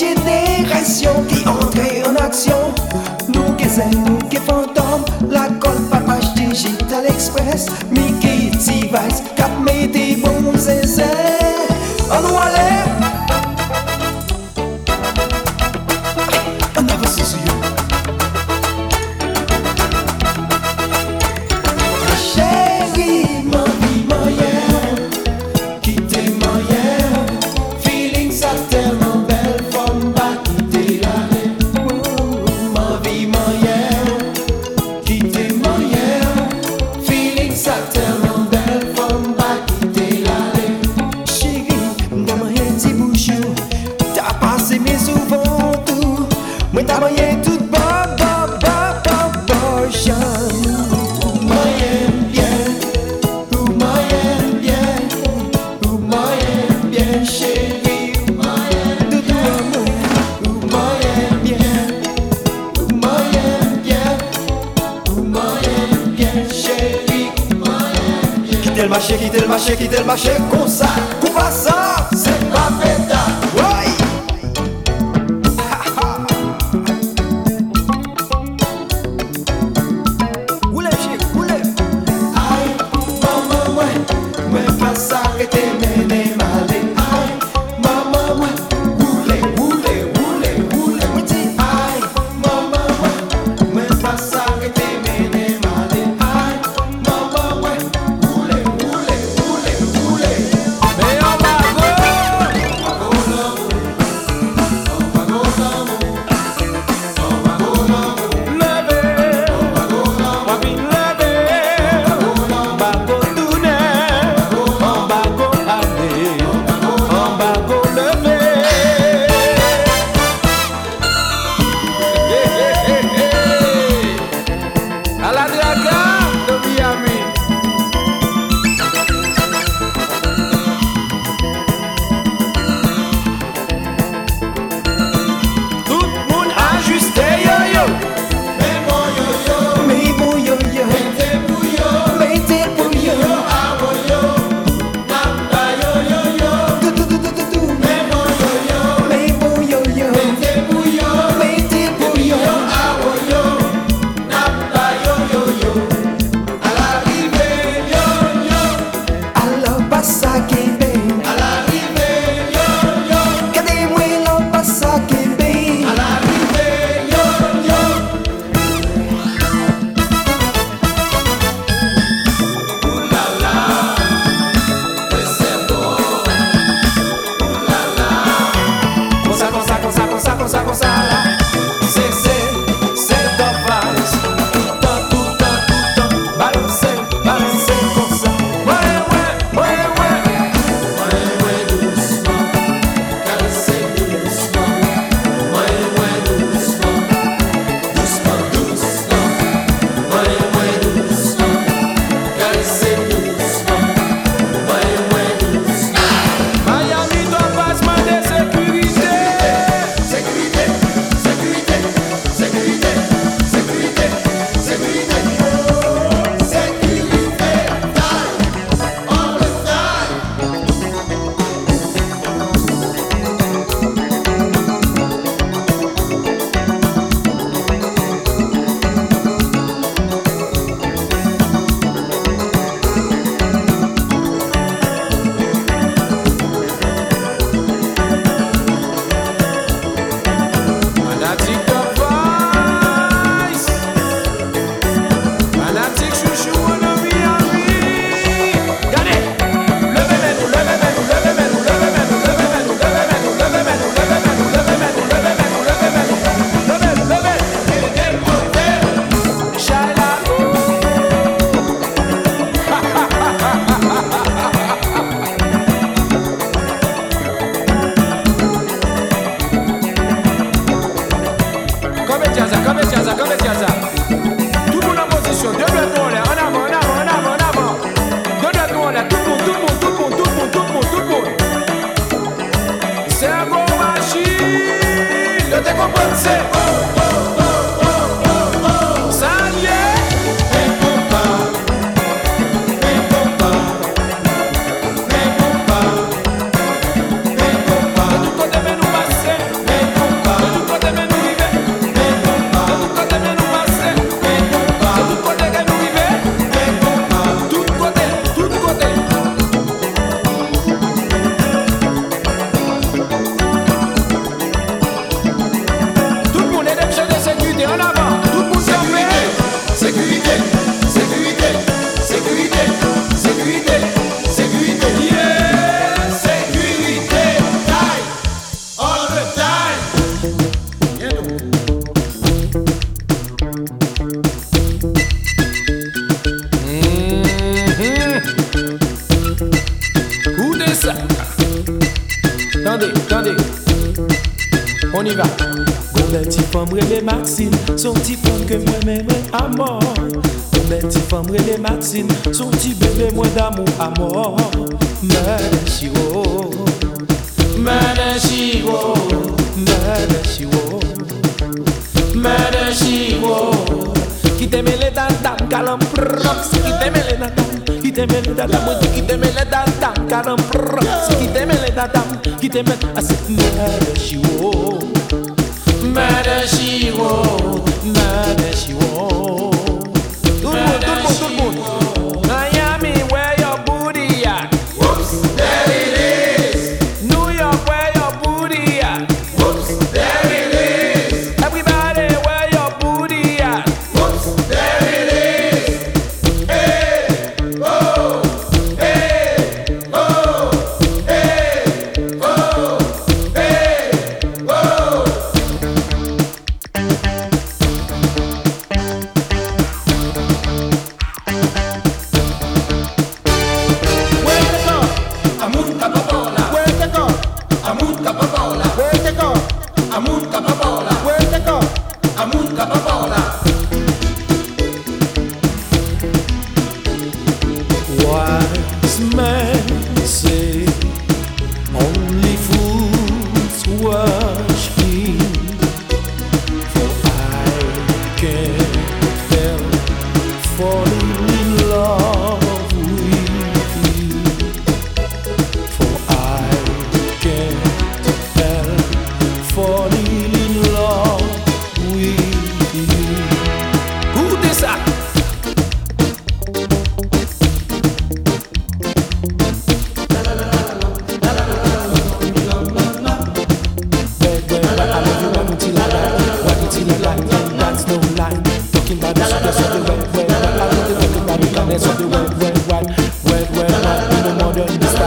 jenerasyon ki antre an aksyon Nou ke zen, nou ke fantom La kol papache digital express. Mickey device Kite l'mache, kite l'mache, kite l'mache Kon sa, kou pa sa, se pa fe come e casa, come e casa, come e Tendez, tendez. On y va. Gon bel ti fom rele Maxine, son ti fom ke mwen mwen mwen amor. Gon bel ti fom rele Maxine, son ti bebe mwen damou amor. Mene shiro, mene shiro, mene shiro, mene shiro. Ki temele dadam kalam props, ki temele dadam, ki temele dadam, ki temele dadam kalam props, ki temele dadam. Get them back. I said, murder she wrote. Murder she wrote. Murder. 我 Yeah.